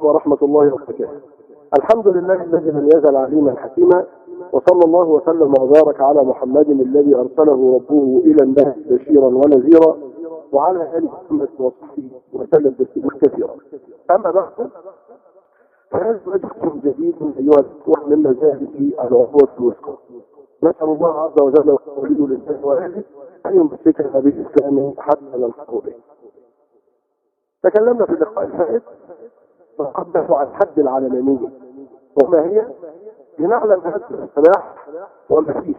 ورحمة الله وبركاته. الحمد لله الذي لم يزل عليما حكيما وصلى الله وسلم وبارك على محمد الذي أرسله ربه إلى الناس بشيرا ونذيرا وعلى آل محمد وصحبه وسلم تسليما كثيرا. أما بعد فهذا رجل جديد أيها الإخوة من مجالس العروة الوثقى. نسأل الله عز وجل ولي الإسلام وأهله أن يمسكنا بالإسلام حتى نلحق به. تكلمنا في اللقاء الفائت نتحدث عن حد العلمانية وما هي؟ لنعلم هذا الاصطلاح وما فيه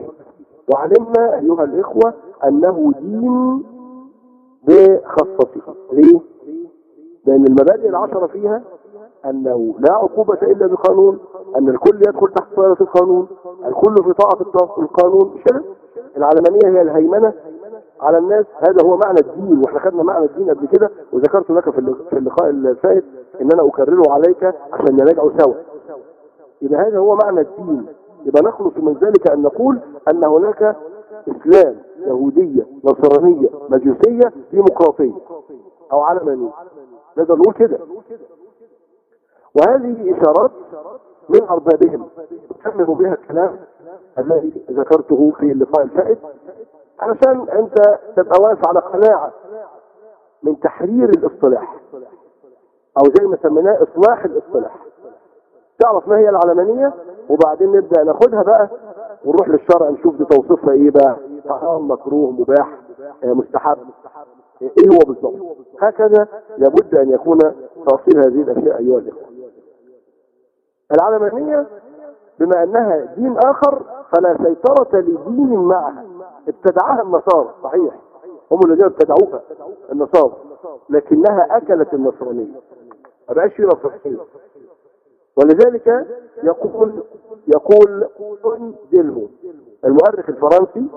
وعلمنا أيها الإخوة أنه دين بخاصته. ليه؟ لأن المبادئ العشرة فيها أنه لا عقوبة إلا بقانون أن الكل يدخل تحت صيغة القانون الكل في طاعة القانون. كده؟ العلمانية هي الهيمنة على الناس. هذا هو معنى الدين وإحنا خدنا معنى الدين قبل كده وذكرت لك في اللقاء الفائت ان أنا اكرره عليك عشان نراجعه سوا. يبقى هذا هو معنى الدين. يبقى نخلص من ذلك أن نقول أن هناك إسلام يهودية نصرانية مجوسية ديمقراطية أو علمانية نقدر نقول كده. وهذه إشارات من أربابهم. تكمل بها الكلام الذي ذكرته في اللقاء الفائت علشان أنت تبقى واقف على قناعة من تحرير الاصطلاح. أو زي ما سميناه إصلاح الاصطلاح. تعرف ما هي العلمانية؟ وبعدين نبدأ ناخدها بقى ونروح للشرع نشوف دي توصيفها إيه بقى. حرام مكروه مباح مستحب. إيه هو بالضبط؟ هكذا لابد أن يكون تفصيل هذه الأشياء أيها الإخوة. العلمانية بما أنها دين آخر فلا سيطرة لدين معها. ابتدعها النصارى صحيح. هم الذين ابتدعوها النصارى. لكنها أكلت النصرانية. ما بقاش في نصرانية ولذلك يقول يقول ديلمو المؤرخ الفرنسي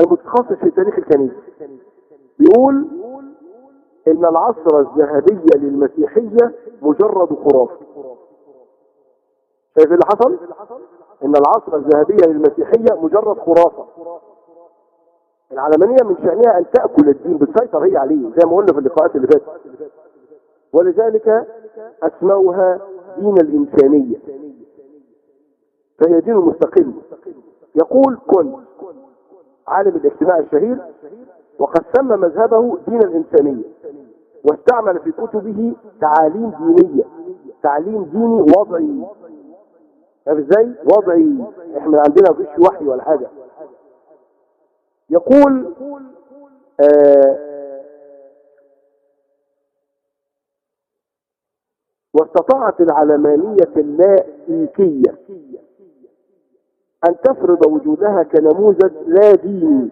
المتخصص في تاريخ الكنيسة بيقول إن العصر الذهبي للمسيحية مجرد خرافة. شايف اللي حصل؟ إن العصر الذهبي للمسيحية مجرد خرافة. العلمانية من شأنها أن تأكل الدين بتسيطر هي عليه زي ما قلنا في اللقاءات اللي فاتت. ولذلك اسموها دين الإنسانية. فهي دين مستقل. يقول كن عالم الاجتماع الشهير وقد سمى مذهبه دين الإنسانية واستعمل في كتبه تعاليم دينية تعليم ديني وضعي. عارف إزاي؟ وضعي. إحنا عندنا مفيش وحي ولا حاجة. يقول آه واستطاعت العلمانية اللائكية أن تفرض وجودها كنموذج لا ديني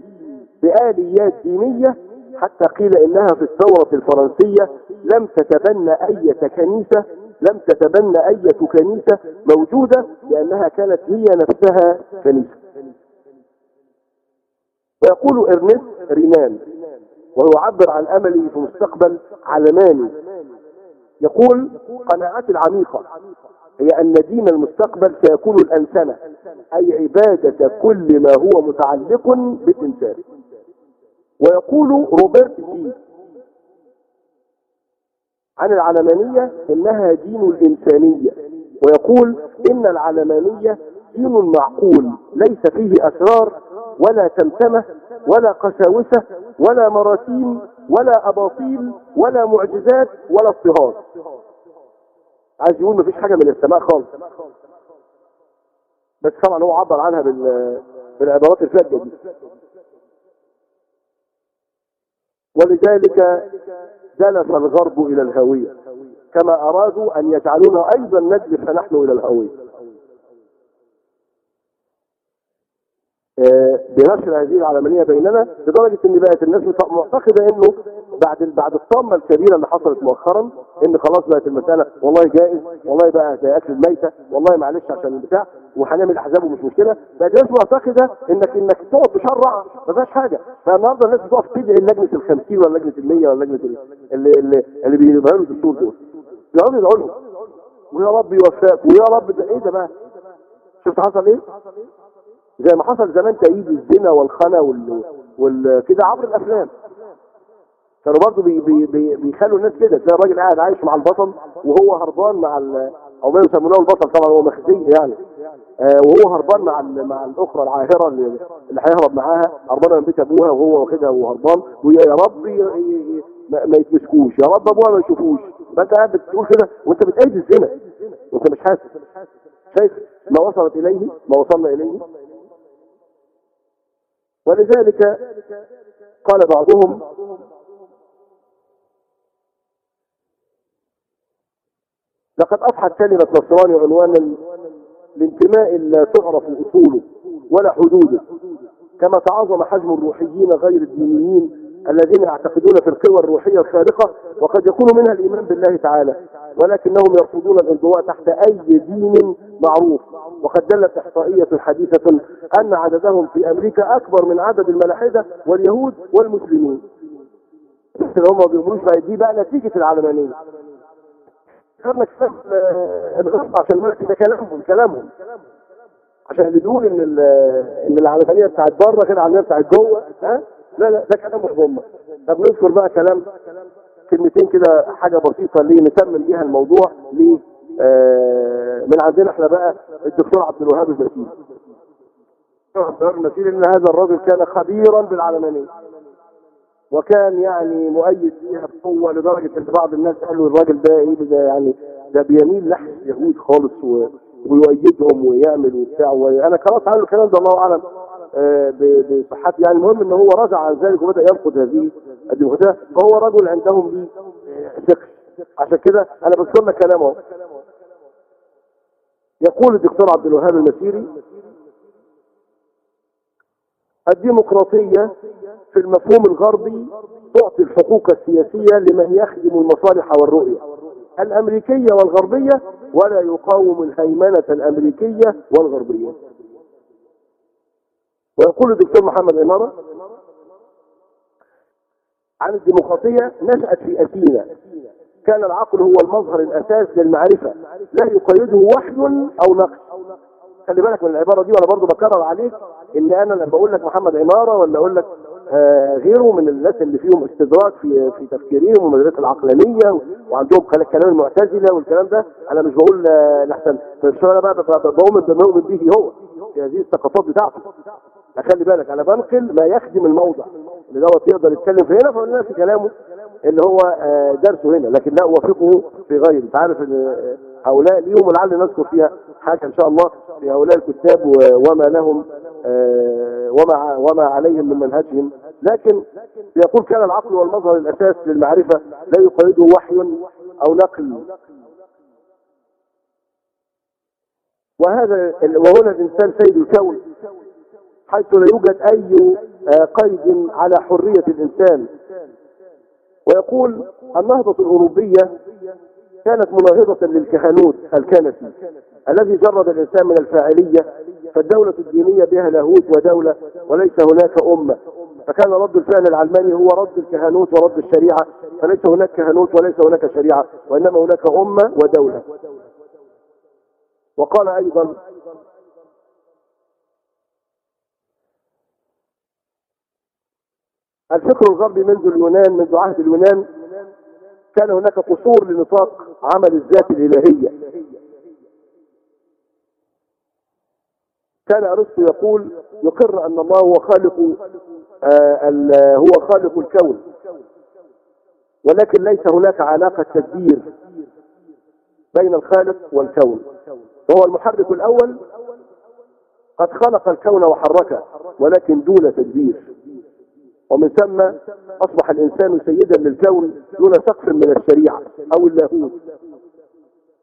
بآليات دينية حتى قيل إنها في الثورة الفرنسية لم تتبنى أي كنيسة لم تتبنى أي كنيسة موجودة لأنها كانت هي نفسها كنيسة. ويقول إرنست رينان وهو يعبر عن أمله في مستقبل علماني يقول قناعتي العميقة هي أن دين المستقبل سيكون الأنسنة أي عبادة كل ما هو متعلق بالإنسان. ويقول روبرت جي عن العلمانية إنها دين الإنسانية ويقول إن العلمانية دين معقول ليس فيه أسرار ولا تمتمة ولا قساوسة ولا مراسيم ولا أباطيل ولا معجزات ولا اضطهاد. عايز يقول مفيش حاجة من السماء خالص. بس طبعا هو عبر عنها بالعبارات الفاتحة دي. ولذلك دلف الغرب إلى الهوية كما أرادوا أن يجعلونا أيضا ندلف نحن إلى الهوية. بنشر هذه العلمانية بيننا لدرجة إن بقت الناس معتقدة إنه بعد بعد الطامة الكبيرة اللي حصلت مؤخرا إن خلاص بقت المسألة والله جائز والله بقى زي أكل الميتة والله معلش عشان البتاع وهنعمل أحزاب ومش مشكلة. بقت الناس معتقدة انك إنك تقعد تشرع ما فيهاش حاجة. فالنهاردة الناس بتقف تدعي لجنة ال 50 ولا لجنة ال 100 ولا لجنة اللي اللي, اللي بيبيعوا الدستور دول. يقعدوا يدعوا لهم ويا رب يوفقك ويا رب إيه ده بقى؟ شفت حصل إيه؟ زي ما حصل زمان تأييد الزنا والخنا وال... وال... كده عبر الأفلام. كانوا برضه بي بي بي بيخلوا الناس كده. تلاقي الراجل قاعد عايش مع البطل وهو هربان مع ال أو ما يسمونه البطل طبعا هو مخزي يعني. آه وهو هربان مع ال- مع الأخرى العاهرة اللي, اللي هيهرب معاها. هربانه من بيت أبوها وهو واخدها وهربان. ويا رب ما يتمسكوش. يا رب أبوها ما يشوفوش. فانت قاعد بتقول كده وأنت بتأيد الزنا. وأنت مش حاسس. شايف ما وصلت إليه؟ ما وصلنا إليه. ولذلك قال بعضهم لقد أصبحت كلمة نصراني عنوانا لانتماء لا تعرف أصوله ولا حدوده كما تعاظم حجم الروحيين غير الدينيين الذين يعتقدون في القوى الروحية الخارقة وقد يكون منها الإيمان بالله تعالى ولكنهم يرفضون الانضواء تحت أي دين معروف. وقد دلت إحصائية حديثة أن عددهم في أمريكا أكبر من عدد الملاحدة واليهود والمسلمين. هم ما بقى دي بقى نتيجة العلمانية. خدنا كتاب آه، الغرب عشان ده كلامهم كلامهم. عشان اللي بيقول ان إن العلمانية بتاعت بره غير العلمانية بتاعت جوه ها؟ لا لا ده كلامهم هم طب نذكر بقى كلام كلمتين كده حاجة بسيطة ليه نتمم بيها الموضوع ليه آه من عندنا إحنا بقى الدكتور عبد الوهاب المسيري الدكتور المسيري إن هذا الرجل كان خبيرا بالعلمانية وكان يعني مؤيد فيها بقوة لدرجة إن بعض الناس قالوا الراجل ده إيه ده يعني ده بيميل ناحية اليهود خالص. ويؤيدهم ويعمل وبتاع وأنا قرأت عنه الكلام ده الله أعلم بصحته. يعني المهم إن هو رجع عن ذلك وبدأ ينقد هذه الديمقراطيه فهو رجل عندهم ليه آه، عشان كده أنا بذكر لك كلامه. يقول الدكتور عبد الوهاب المسيري الديمقراطية في المفهوم الغربي تعطي الحقوق السياسية لمن يخدم المصالح والرؤية الأمريكية والغربية ولا يقاوم الهيمنة الأمريكية والغربية. ويقول الدكتور محمد عمارة عن الديمقراطية نشأت في أثينا. كان العقل هو المظهر الأساس للمعرفة. لا يقيده وحي أو نقل خلي بالك من العبارة دي وأنا برضو بكرر عليك إن أنا لما بقول لك محمد عمارة ولا أقول لك آه غيره من الناس اللي فيهم استدراك في في تفكيرهم والمدارس العقلانية وعندهم كلا- كلام المعتزلة والكلام ده أنا مش بقول آه، لحسن فمش أنا بقى بقى- بما يؤمن به هو؟ في هذه الثقافات بتاعته. خلي بالك أنا بنقل ما يخدم الموضع. اللي دوت يقدر يتكلم في هنا فقلنا في كلامه اللي هو آه، درسه هنا. لكن لا أوافقه في غيره. أنت عارف إن آه، هؤلاء ليهم ولعل نذكر فيها حاجة إن شاء الله في هؤلاء الكتاب وما لهم آه، وما وما عليهم من منهجهم. لكن يقول كان العقل والمظهر الأساس للمعرفة لا يقيده وحي أو نقل. وهذا وهنا الإنسان سيد الكون. حيث لا يوجد أي آه، قيد على حرية الإنسان. ويقول النهضة الأوروبية كانت مناهضة للكهنوت الكنسي الذي جرد الإنسان من الفاعلية فالدولة الدينية بها لاهوت ودولة وليس هناك أمة. فكان رد الفعل العلماني هو رد الكهنوت ورد الشريعة فليس هناك كهنوت وليس هناك شريعة وإنما هناك أمة ودولة. وقال أيضا الفكر الغربي منذ اليونان منذ عهد اليونان كان هناك قصور لنطاق عمل الذات الإلهية. كان أرسطو يقول يقر أن الله هو خالق آه هو خالق الكون. ولكن ليس هناك علاقة تدبير بين الخالق والكون. وهو المحرك الأول قد خلق الكون وحركه ولكن دون تدبير. ومن ثم أصبح الإنسان سيدا للكون دون سقف من الشريعة أو اللاهوت.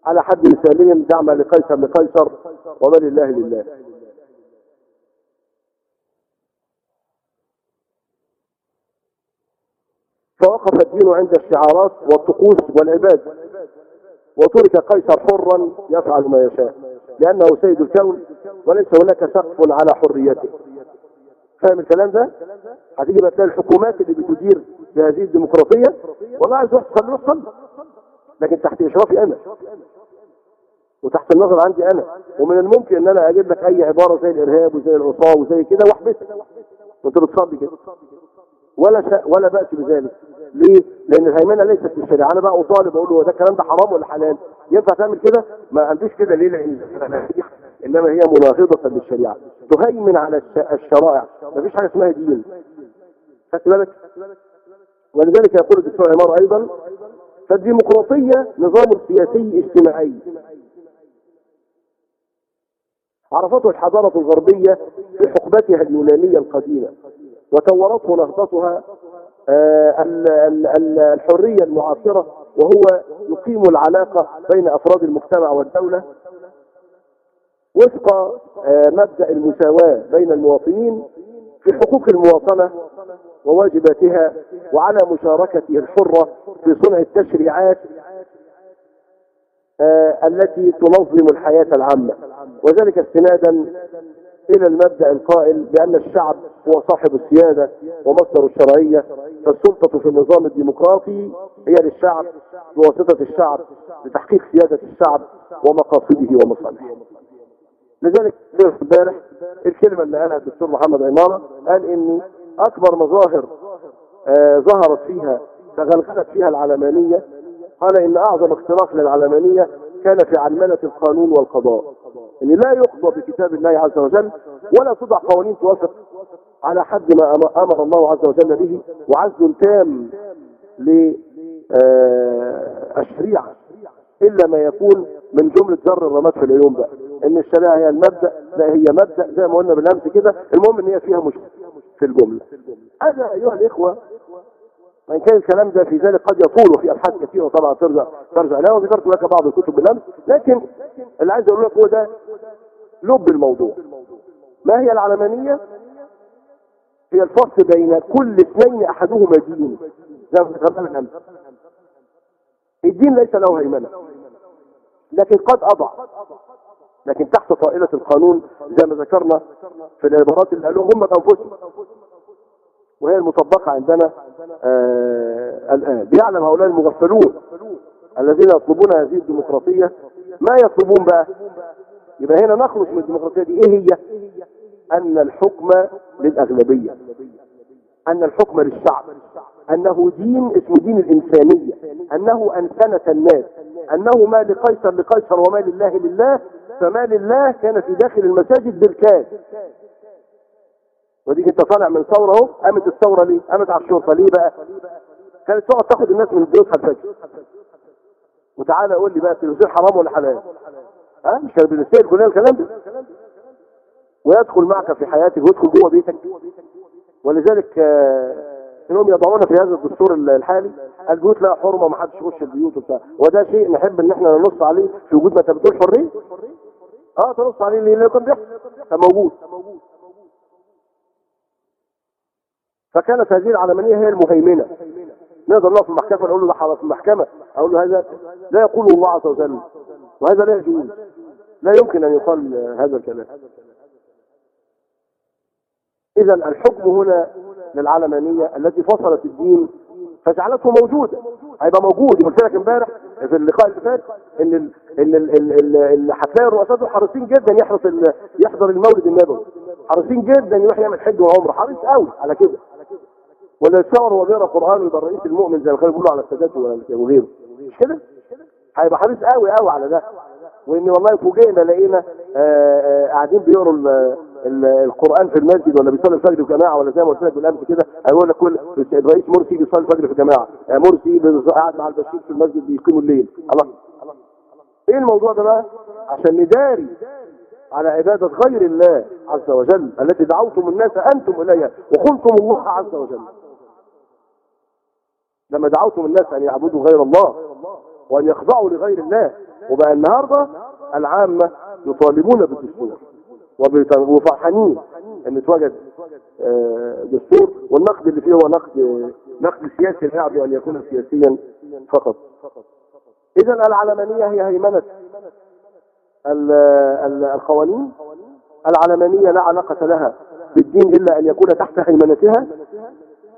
على حد مثالهم دعم لقيصر لقيصر وما لله لله. فوقف الدين عند الشعارات والطقوس والعباد وترك قيصر حرا يفعل ما يشاء لأنه سيد الكون وليس هناك سقف على حريته. فاهم الكلام ده؟ هتيجي بقى تلاقي الحكومات اللي بتدير بهذه الديمقراطية. والله عايز تصلي روح صلي لكن تحت إشرافي أنا. وتحت النظر عندي أنا. ومن الممكن إن أنا أجيب لك أي عبارة زي الإرهاب وزي العصاة وزي كده واحبسك وأنت بتصلي كده. ولا ولا بأس بذلك. ليه؟ لأن الهيمنة ليست في الشريعة. أنا بقى أطالب أقول له هو ده الكلام ده حرام ولا حلال؟ ينفع تعمل كده؟ ما عندوش كده ليه؟ لأن إنما هي مناهضه للشريعة. تهيمن على الش- الشرائع. مفيش حاجة اسمها دين. خدت بالك؟ ولذلك يقول الدكتور عمار أيضا فالديمقراطية نظام سياسي اجتماعي. عرفته الحضارة الغربية في حقبتها اليونانية القديمة وطورته نهضتها آه، ال- ال- ال- الحرية المعاصرة وهو يقيم العلاقة بين أفراد المجتمع والدولة. وفق آه، مبدأ المساواة بين المواطنين في حقوق المواطنة وواجباتها وعلى مشاركته الحرة في صنع التشريعات آه، التي تنظم الحياة العامة. وذلك استنادا إلى المبدأ القائل بأن الشعب هو صاحب السيادة ومصدر الشرعية فالسلطة في النظام الديمقراطي هي للشعب بواسطة الشعب لتحقيق سيادة الشعب ومقاصده ومصالحه. لذلك امبارح الكلمة اللي قالها الدكتور محمد عمارة قال إن أكبر مظاهر آه، ظهرت فيها تغلغلت فيها العلمانية قال إن أعظم اختراق للعلمانية كان في علمنة القانون والقضاء. إن لا يقضى بكتاب الله عز وجل ولا تضع قوانين توافق على حد ما أمر الله عز وجل به وعزل تام للشريعة إلا ما يكون من جملة ذر الرماد في العيون بقى. إن الشريعة هي المبدأ لا هي مبدأ زي ما قلنا بالأمس كده المهم إن هي فيها مشكلة في الجملة. هذا أيها الإخوة وإن كان الكلام ده في ذلك قد يطول وفي أبحاث كثيرة طبعا ترجع ترجع لها وذكرت لك بعض الكتب بالأمس لكن اللي عايز أقول لك هو ده لب الموضوع. ما هي العلمانية؟ هي الفصل بين كل اثنين أحدهما دين. زي ما ذكرنا بالأمس. الدين ليس له هيمنة لكن قد أضع. لكن تحت طائلة القانون زي ما ذكرنا في العبارات اللي قالوها هم بأنفسهم. وهي المطبقة عندنا آه الآن. بيعلم هؤلاء المغفلون الذين يطلبون هذه الديمقراطية ما يطلبون بقى؟ يبقى هنا نخلص من الديمقراطية دي. إيه هي؟ أن الحكم للأغلبية. أن الحكم للشعب. أنه دين اسمه دين الإنسانية. أنه انسنة الناس. أنه ما لقيصر لقيصر وما لله لله فما لله كان في داخل المساجد بالكاد وديك انت طالع من ثورة اهو قامت الثورة ليه؟ قامت على الشرطة ليه بقى؟ كانت تقعد تاخد الناس من بيوتها الفجر وتعالى قول لي بقى التلفزيون حرام ولا حلال؟ ها مش كان بنستاهل كلنا الكلام ده؟ ويدخل معك في حياتك ويدخل جوه بيتك ولذلك آه، انهم يضعون في هذا الدستور الحالي البيوت لها حرمة ما حدش يخش البيوت وبتاع وده شيء نحب إن إحنا ننص عليه في وجود ما انت بتقول حرية آه تنص عليه ليه؟ لأنه كان بيحصل. موجود فكانت هذه العلمانية هي المهيمنة. نقدر نقف في المحكمة نقول له ده في المحكمة. أقول له هذا لا يقول الله عز وجل وهذا لا يجوز. لا يمكن أن يقال هذا الكلام. إذا الحكم هنا للعلمانية التي فصلت الدين فجعلته موجودا هيبقى موجود. قلت لك امبارح في اللقاء اللي فات إن ال إن ال هتلاقي الرؤساء دول حريصين جدا يحرص يحضر المولد النبوي. حريصين جدا يروح يعمل حج وعمرة. حريص قوي على كده. ولا يتصور هو بيقرا قران ويبقى الرئيس المؤمن زي ما كانوا بيقولوا على السادات وغيره مش كده؟ هيبقى حريص قوي قوي على ده. وإن والله فوجئنا لقينا آه، آه، قاعدين بيقروا ال- ال- القرآن في المسجد ولا بيصلي الفجر في جماعة ولا زي ما قلت لك بالامس كده هيقول لك كل الرئيس مرسي بيصلي الفجر في جماعة آه، مرسي قاعد مع البشير في المسجد بيقيموا الليل. الله. إيه الموضوع ده بقى؟ عشان نداري على عبادة غير الله عز وجل التي دعوتم الناس أنتم إليها وخنتم الله عز وجل. لما دعوتم الناس أن يعبدوا غير الله وأن يخضعوا لغير الله وبقى النهاردة العامة يطالبون بالدستور. وفرحانين إن اتوجد آه، دستور والنقد اللي فيه هو نقد نقد سياسي لا يعد أن يكون سياسيا فقط. اذا العلمانية هي هيمنة ال- ال- القوانين. العلمانية لا علاقة لها بالدين إلا أن يكون تحت هيمنتها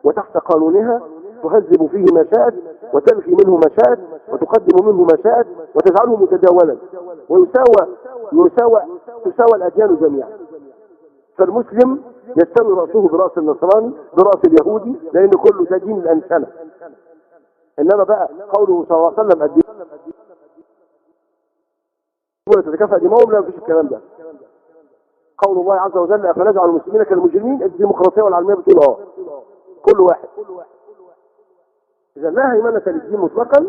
وتحت قانونها. تهذب فيه ما شاءت وتلغي منه ما شاءت وتقدم منه ما شاءت وتجعله متداولا ويساوى يساوى تساوى الأديان جميعا. فالمسلم يستوي رأسه برأس النصراني برأس اليهودي لأن كله ده دين الأنسنة. إنما بقى قوله صلى الله عليه وسلم الدماء تتكافئ دماؤهم لا مفيش الكلام ده. قول الله عز وجل أفنجعل المسلمين كالمجرمين؟ الديمقراطية والعلميه بتقول آه كل واحد. إذا لا هيمنة للدين مطلقا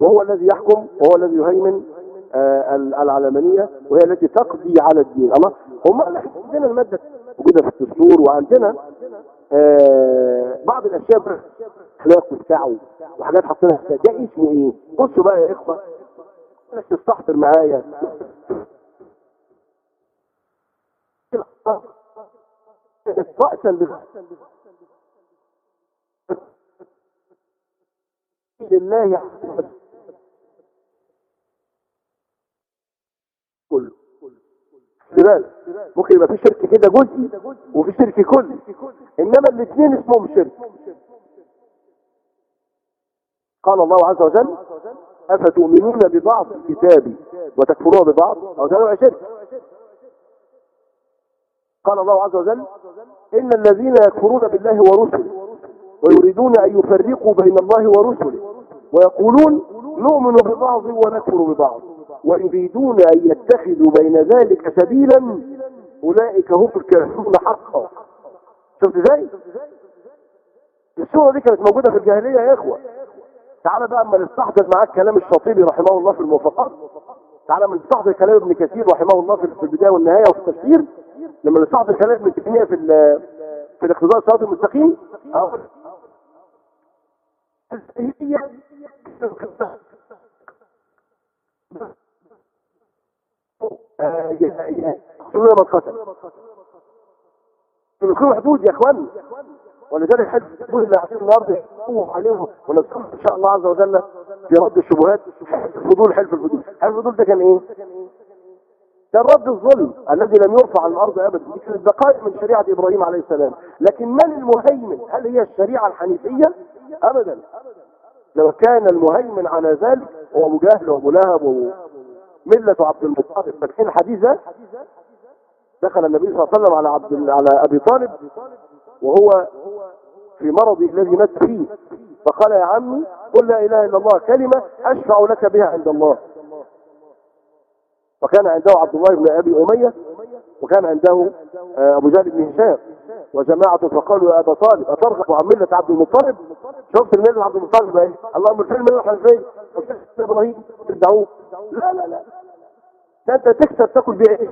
وهو الذي يحكم وهو الذي يهيمن آه العلمانية وهي التي تقضي على الدين. الله هم عندنا المادة موجودة في الدستور وعندنا آه بعض الأشياء أخلاق وبتاع وحاجات حاطينها ده اسمه إيه؟ بصوا بقى يا إخوة بس تستحضر معايا. رأسا لله كله. بالك. ممكن يبقى في شرك كده جزئي وفي شرك كلي إنما الاثنين اسمهم شرك. قال الله عز وجل أفتؤمنون ببعض الكتاب وتكفرون ببعض؟ أو ده شرك. قال الله عز وجل إن الذين يكفرون بالله ورسله ويريدون أن يفرقوا بين الله ورسله. ويقولون نؤمن ببعض ونكفر ببعض. ويريدون أن يتخذوا بين ذلك سبيلا أولئك هم الكافرون حقا. شفت إزاي؟ الصورة دي كانت موجودة في الجاهلية يا إخوة. تعال بقى أما نستحضر معاك كلام الشاطبي رحمه الله في الموافقات. تعال أما نستحضر كلام ابن كثير رحمه الله في البداية والنهاية وفي التفسير. لما نستحضر كلام ابن تيمية في في الاقتضاء الصراط المستقيم هي سورة من قتل الخير حدود يا اخوان ولذلك يقول اللي عشان النهارده يقوم عليهم ونذكر ان شاء الله عز وجل في رد الشبهات فضول حلف الفضول حلف الفضول ده كان إيه ده الرد الظلم الذي لم يرفع عن الأرض ابدا دي كانت بقايا من شريعه إبراهيم عليه السلام لكن من المهيمن هل هي الشريعة الحنيفية ابدا. لو كان المهيمن على ذلك هو ابو جهل وابو لهب وملة عبد المطلب. فاكرين الحديث ده دخل النبي صلى الله عليه وسلم على عبد على أبي طالب وهو في مرضه الذي مات فيه. فقال يا عمي قل لا إله إلا الله كلمة أشفع لك بها عند الله. وكان عنده عبد الله بن أبي أمية وكان عنده آه، أبو جهل بن هشام. وجماعه فقالوا يا أبا طالب أترغب عن ملة عبد المطلب؟ شفت الملة عبد المطلب إيه؟ اللهم فين المله الحنفيه إبراهيم؟ تدعوه لا لا لا. ده أنت تكسب تاكل بيه إيه؟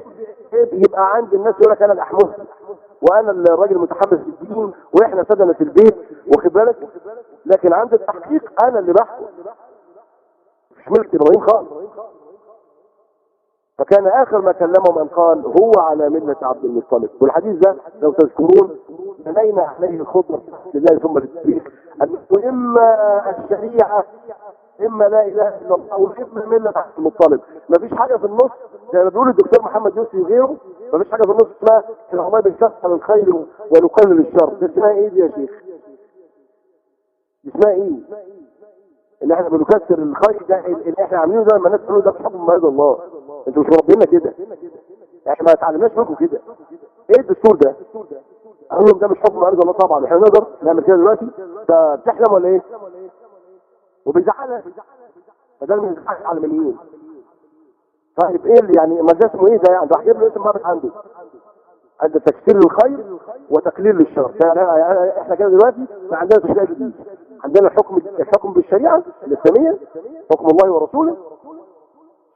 يبقى عند الناس يقول لك أنا الاحمس وأنا الراجل المتحمس للدين وإحنا سدنة البيت واخد بالك؟ لكن عند التحقيق أنا اللي بحكم. مش ملك إبراهيم خالص. فكان آخر ما كلمهم أن قال هو على ملة عبد المطلب. والحديث ده لو تذكرون بنينا عليه الخطبة لله ثم للتاريخ. أنه إما الشريعة إما لا إله إلا الله وإما ملة عبد المطلب. مفيش حاجة في النص زي ما بيقول الدكتور محمد يوسف وغيره مفيش حاجة في النص اسمها الله بنكسر الخير ونقلل الشر. دي اسمها إيه دي يا شيخ؟ اسمها إيه؟ إن إحنا بنكسر الخير ده اللي إحنا عاملينه ده لما الناس تقولوا ده بحكم مرض الله. أنتوا مش مربينا كده. إحنا ما اتعلمناش منكم كده. إيه الدستور ده؟ أقول لهم ده مش حكم مرض الله طبعا. إحنا نقدر نعمل كده دلوقتي؟ ده بتحلم ولا إيه؟ وبيزعلها فده من الزعل العلمانيين طيب إيه اللي يعني ما ده اسمه إيه؟ ده يعني راح له اسم ضابط عنده. عند تكسير الخير وتقليل للشر. إحنا كده دلوقتي ما عندنا تشريع جديد عندنا الحكم الحكم بالشريعة الاسلاميه حكم الله ورسوله.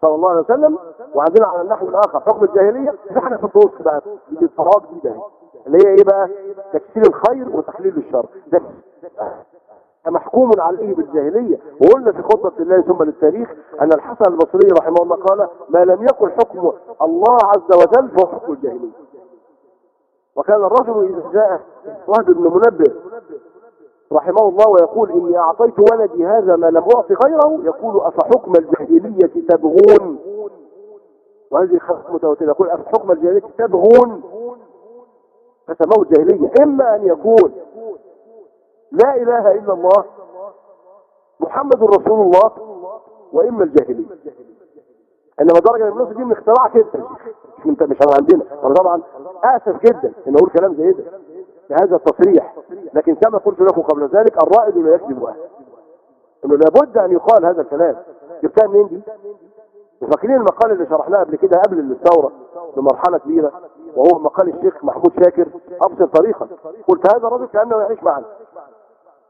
صلى الله عليه وسلم وعندنا على النحو الآخر حكم الجاهلية إحنا في النص بقى دي الصلاه جديده اللي هي إيه بقى؟ تكسير الخير وتقليل الشر. ده محكوم عليه بالجاهلية. وقلنا في خطبة الله ثم للتاريخ أن الحسن البصري رحمه الله قال ما لم يكن حكم الله عز وجل فهو حكم الجاهلية. وكان الرجل إذا جاء وهب بن منبه رحمه الله ويقول إني أعطيت ولدي هذا ما لم أعطي غيره. يقول أفحكم الجاهلية تبغون؟ وهذه خمس متوترة يقول أفحكم الجاهلية تبغون؟ فسموه الجاهلية. إما أن يكون لا إله إلا الله محمد رسول الله وإما الجاهلية. إنما درجة النص دي من اختراع كده. مش انت مش عندنا. أنا طبعا آسف جدا إن أقول كلام زي ده. بهذا التصريح. لكن كما قلت لكم قبل ذلك الرائد لا يكذب أهل إنه لابد أن يقال هذا الكلام. جبتها منين دي؟ فاكرين المقال اللي شرحناه قبل كده قبل الثورة بمرحلة كبيرة وهو مقال الشيخ محمود شاكر ابسط طريقا. قلت هذا الرجل كأنه يعيش معنا.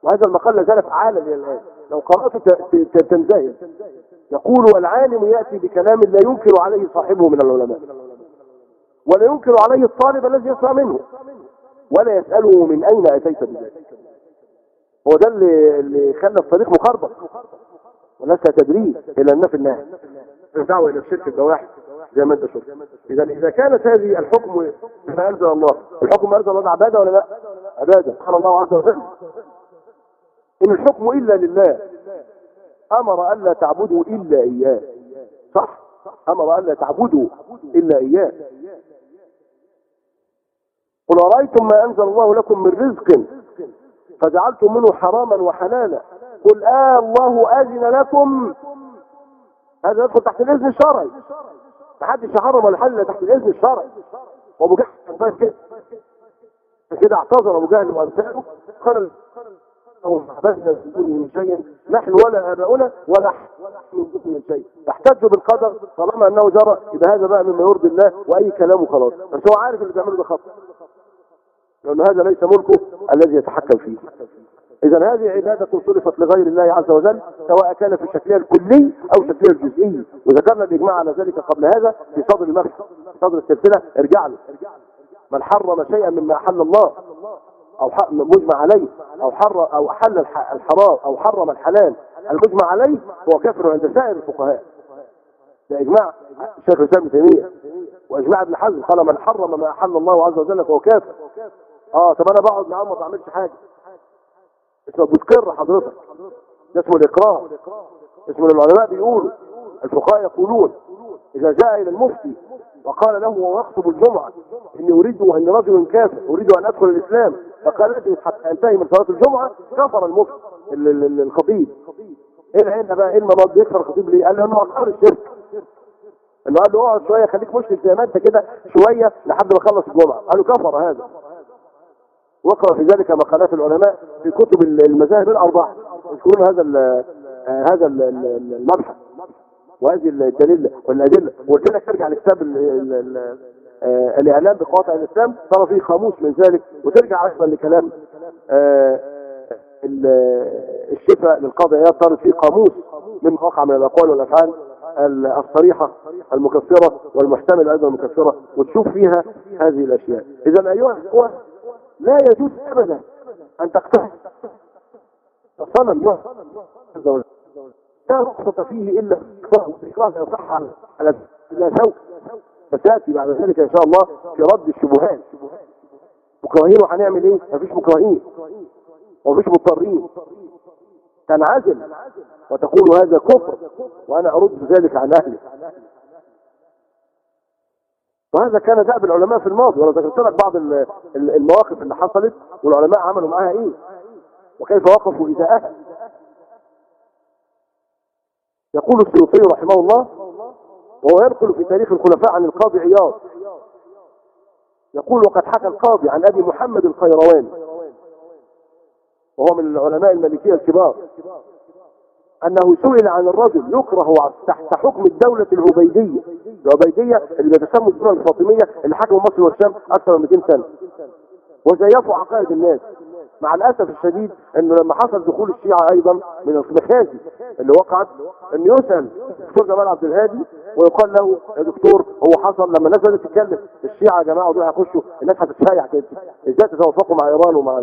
وهذا المقال لا زال فعالا إلى الآن. لو قرأته ت- ت- تنزهل يقول والعالم يأتي بكلام لا ينكر عليه صاحبه من العلماء ولا ينكر عليه الطالب الذي يسمع منه. ولا يسأله من أين أتيت بذلك. هو ده اللي اللي خلى الطريق مخربط. وليس تدريب إلى النفي النهي الدعوه إلى الشرك البواحث زي ما أنت شفت. اذا إذا كانت هذه الحكم بما أنزل الله الحكم ما أنزل الله ده عبادة ولا لا؟ عبادة. قال الله عز وجل إن الحكم إلا لله. أمر الا تعبدوا إلا إياه. صح؟ أمر الا تعبدوا إلا إياه. قل أرأيتم ما أنزل الله لكم من رزق فجعلتم منه حراما وحلالا قل آه الله أذن لكم. هذا يدخل تحت الإذن الشرعي. محدش يحرم ولا حل تحت الإذن الشرعي. وأبو جهل كده. كده اعتذر أبو جهل وأمثاله. قال لهم عبدنا من دونه من شيء. نحن ولا آباؤنا ولا من دونه من شيء. احتجوا بالقدر. طالما أنه جرى يبقى هذا بقى مما يرضي الله. وأي كلام وخلاص بس هو عارف اللي بيعمله ده خطأ. لأن هذا ليس ملكه الذي يتحكم فيه. إذا هذه عبادة صرفت لغير الله عز وجل سواء كان في شكلها الكلي أو شكلها الجزئي وذكرنا الإجماع على ذلك قبل هذا في صدر المبحث في صدر السلسلة. ارجع له. من حرم شيئا مما أحل الله أو مجمع عليه أو حر أو أحل الح- الحرام أو حرم الحلال المجمع عليه هو كافر عند سائر الفقهاء. ده إجماع الشيخ الإسلام تيمية. وإجماع ابن حزم قال من حرم ما أحل الله عز وجل فهو كافر. آه طب أنا بقعد معاه ما بعملش حاجة. اسمه بتقر حضرتك. ده اسمه الإقرار. اسمه العلماء بيقولوا الفقهاء يقولون إذا جاء إلى المفتي وقال له وهو يخطب الجمعة إني أريد إن رجل كافر أريد أن أدخل الإسلام. فقال اجلس حتى انتهي من صلاة الجمعة كفر المفتي ال- ال- ال- الخطيب. إيه العلة بقى إيه المرض يكفر الخطيب ليه؟ قال له إنه اقر الشرك. إنه قال له اقعد شوية خليك مشرك زي ما أنت كده شوية لحد ما اخلص الجمعة. قال له كفر هذا. وقع في ذلك مقالات العلماء في كتب المذاهب الأربعة يذكرون هذا ال هذا ال- ال- المبحث. وهذه الدليل والأدلة. وقلت لك ترجع لكتاب آه، الإعلام بقواطع الإسلام. ترى فيه خاموس من ذلك. وترجع أيضا لكلام آه، ال- الشفاء للقاضي عياض فيه قاموس مما وقع من الأقوال والأفعال ال- الصريحة المكفرة والمحتملة أيضا المكفرة. وتشوف فيها هذه الأشياء. إذا أيها الإخوة لا يجوز ابدا أن تقتل صنم الله عز وجل لا رخصة فيه إلا اكراه والاكراه يصح على لا شوك فتاتي بعد ذلك إن شاء الله في رد الشبهات. مكرهين وهنعمل إيه؟ مفيش مكرهين. ومفيش مضطرين. تنعزل. وتقول هذا كفر. وأنا أرد ذلك عن اهله وهذا كان دأب العلماء في الماضي وأنا ذكرت لك بعض ال- ال- المواقف اللي حصلت والعلماء عملوا معاها إيه؟ وكيف وقفوا إذاءها يقول السيوطي رحمه الله وهو ينقل في تاريخ الخلفاء عن القاضي عياض. يقول وقد حكى القاضي عن أبي محمد الخيرواني وهو من العلماء المالكية الكبار. أنه سئل عن الرجل يكره تحت حكم الدولة العبيدية. العبيدية اللي بتسمى الدولة الفاطمية اللي حكموا مصر والشام أكثر من 200 سنة. وزيفوا عقائد الناس. مع الأسف الشديد أنه لما حصل دخول الشيعة أيضا من المخازي اللي وقعت أن يسأل الدكتور جمال عبد الهادي ويقال له يا دكتور هو حصل لما الناس بدأت تتكلم الشيعة يا جماعة دول هيخشوا الناس هتتفايع كده. إزاي تتوافقوا مع إيران ومع.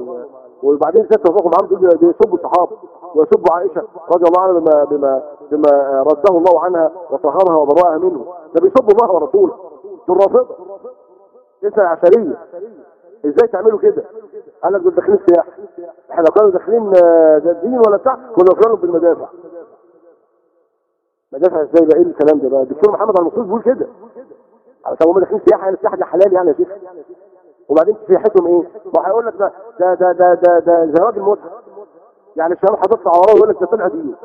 وبعدين تتوافقوا معاهم دول بيسبوا الصحابة ويسبوا عائشة رضي الله عنها بما بما بما رده الله عنها وطهرها وبرأها منه. ده بيسبوا الله ورسوله. دول رافضة. لسه عشرية. إزاي تعملوا كده؟ قال لك دول داخلين سياحة. إحنا لو كانوا داخلين آه، دين ولا بتاع كنا وصلنا بالمدافع. مدافع إزاي بقى؟ إيه الكلام ده بقى؟ الدكتور محمد المقصود بيقول كده. طب هم داخلين سياحة يعني السياحة دي حلال يعني يا شيخ. وبعدين سياحتهم إيه؟ ما هيقول لك ده ده ده ده ده, ده زواج المتعه يعني الشباب هتطلع وراه ويقول لك ده طلع دين.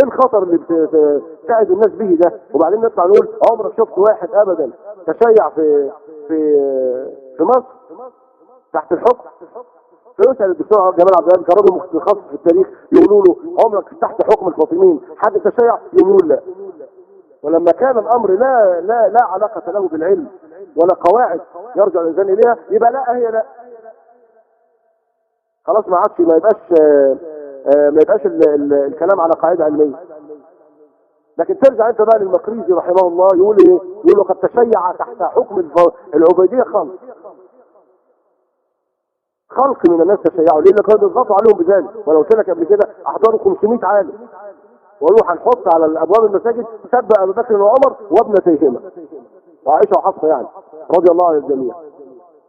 إيه الخطر اللي بت- بتساعد الناس به ده؟ وبعدين نطلع نقول عمرك شفت واحد ابدا تشيع في في في في مصر؟ تحت الحكم. فيسأل الدكتور جمال عبد الهادي كان راجل متخصص في التاريخ يقولوا له عمرك تحت حكم الفاطميين حد تشيع؟ يقول لا. ولما كان الأمر لا لا لا علاقة له بالعلم ولا قواعد يرجع الإنسان إليها يبقى لا هي لا. خلاص ما عادش ما يبقاش آه، آه، ما يبقاش ال- ال- الكلام على قاعدة علمية. لكن ترجع أنت بقى للمقريزي رحمه الله يقول إيه؟ يقول له قد تشيع تحت حكم العبيدية خلق. خلق من الناس تشيعوا. ليه كانوا بيضغطوا عليهم بذلك. وأنا قلت لك قبل كده أحضروا 500 عالم. وقالوا هنحط على الأبواب المساجد سب أبو بكر وعمر وابنتيهما. وعائشه وحفصة يعني رضي الله عن الجميع.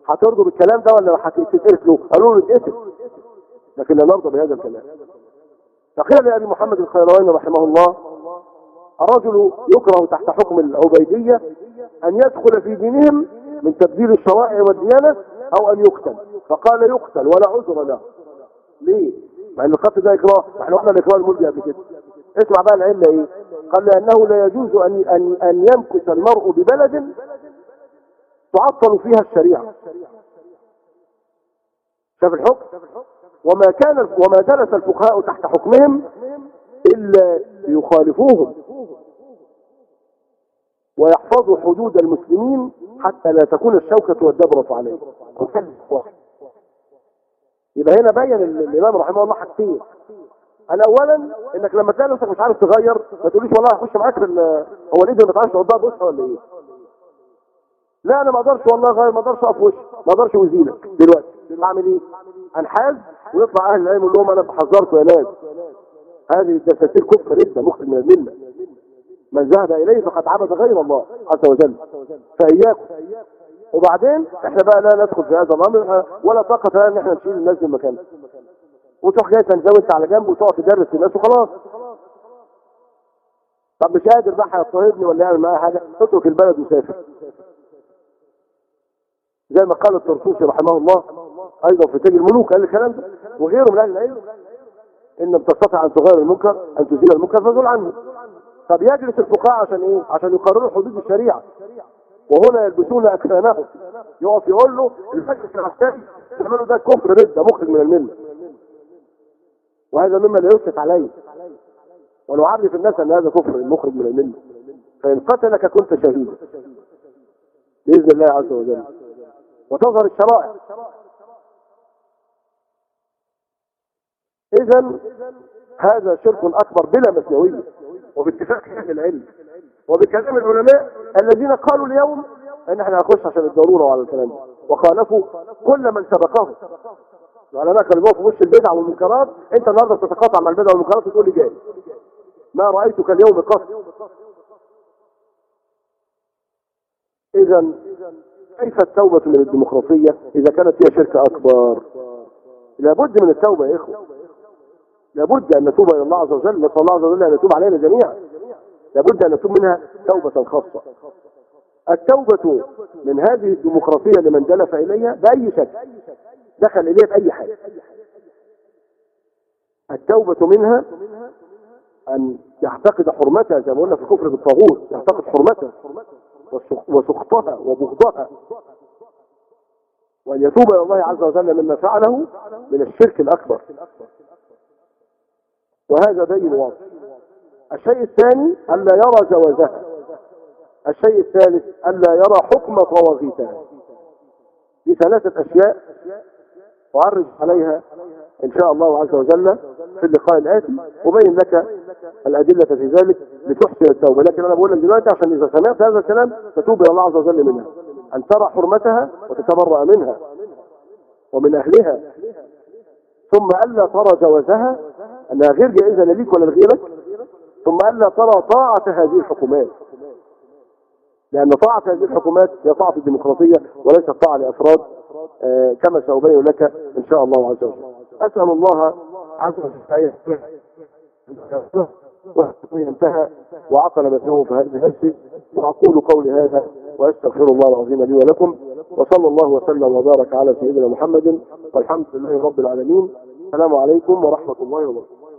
هترضوا بالكلام ده ولا هتتقتلوا؟ قالوا له اتقتل. لكن لا نرضى بهذا الكلام. فقيل لأبي محمد الخيرواني رحمه الله الرجل يكره تحت حكم العبيدية أن يدخل في دينهم من تبديل الشرائع والديانة أو أن يقتل. فقال يقتل ولا عذر له. ليه؟ مع أن القتل ده إكراه. إحنا قلنا الإكراه الملجأ قبل كده. اسمع بقى العلة إيه؟ قال لأنه لا يجوز أن أن أن يمكث المرء ببلد تعطل فيها الشريعة. شاف الحكم؟ وما كان وما جلس الفقهاء تحت حكمهم إلا ليخالفوهم ويحفظوا حدود المسلمين حتى لا تكون الشوكة والدبرة عليهم. يبقى هنا بين ال- الإمام رحمه الله حاجتين. أنا أولا إنك لما تلاقي نفسك مش عارف تغير ما تقوليش والله هخش معاك في هو الإيد ما تعرفش تقضيها بوسها ولا إيه؟ لا أنا ما أقدرش والله أغير ما أقدرش أقف وشي ما أقدرش أوزيلك. دلوقتي أعمل إيه؟ أنحاز ويطلع أهل العلم يقول لهم أنا بحذركم يا ناس. هذه الدساتير كفر لسه مخرج من الملة. من ذهب إليه فقد عبد غير الله عز وجل. فإياكم. وبعدين إحنا بقى لا ندخل في هذا الأمر ولا طاقة لنا إن إحنا نشيل الناس من مكانها وتروح جاي تنزوي على جنب وتقعد تدرس الناس وخلاص. طب مش قادر بقى هيضطهدني ولا يعمل معايا حاجة؟ اترك البلد وسافر. زي ما قال الطرطوسي رحمه الله أيضا في تاج الملوك قال الكلام ده. وغيره من أهل العلم إن لم تستطع أن تغير المنكر أن تزيل المنكر فزل عنه. طب يجلس الفقهاء عشان إيه؟ عشان يقرروا حدود الشريعة. وهنا يلبسون أكفانهم. يقف يقول له المجلس العسكري تعملوا ده كفر رده مخرج من الملة. وهذا مما لا يسكت عليه. ونعرف الناس أن هذا كفر مخرج من المله فإن قتلك كنت شهيدا بإذن الله عز وجل. وتظهر الشرائع. إذا هذا شرك أكبر بلا مثنويه وباتفاق أهل العلم. وبكلام العلماء الذين قالوا اليوم أن إحنا هنخش عشان الضرورة وعلى الكلام. ده وخالفوا كل من سبقهم. العلماء كانوا بيقفوا في وش البدع والمنكرات. أنت النهارده بتتقاطع مع البدع والمنكرات وتقول لي جاي ما رأيتك اليوم قط؟ اذا كيف التوبة من الديمقراطية؟ إذا كانت هي شرك أكبر. لابد من التوبة يا إخوة. لابد أن نتوب إلى الله عز وجل. نسأل الله عز وجل أن يتوب علينا جميعا. لابد أن نتوب منها توبه خاصه التوبة من هذه الديمقراطية لمن دلف إليها بأي شكل. دخل اليها بأي حاجة التوبة منها أن يعتقد حرمتها زي ما قلنا في الكفر بالطاغوت يعتقد حرمتها وسخ- وسخطها وبغضها. وأن يتوب إلى الله عز وجل مما فعله من الشرك الأكبر. وهذا بين واضح. الشيء الثاني ألا يرى جوازها. الشيء الثالث ألا يرى حكم طواغيتها. دي ثلاثة أشياء أعرج عليها إن شاء الله عز وجل في اللقاء الآتي وبين لك الأدلة في ذلك لتحسن التوبة. لكن أنا بقول لك دلوقتي عشان إذا سمعت هذا الكلام تتوب إلى الله عز وجل منها أن ترى حرمتها وتتبرأ منها ومن أهلها. ثم ألا ترى جوازها أنها غير جائزة لا ليك ولا لغيرك ثم ألا ترى طاعة هذه الحكومات. لأن طاعة هذه الحكومات هي طاعة الديمقراطية وليست طاعة لأفراد آه، كما سأبين لك إن شاء الله عز وجل. أسأل الله عز وجل انتهى وعقل ما فيه في هذه نفسي وأقول قولي هذا وأستغفر الله العظيم لي ولكم وصلى الله وسلم وبارك على سيدنا محمد والحمد لله رب العالمين. السلام عليكم ورحمة الله وبركاته.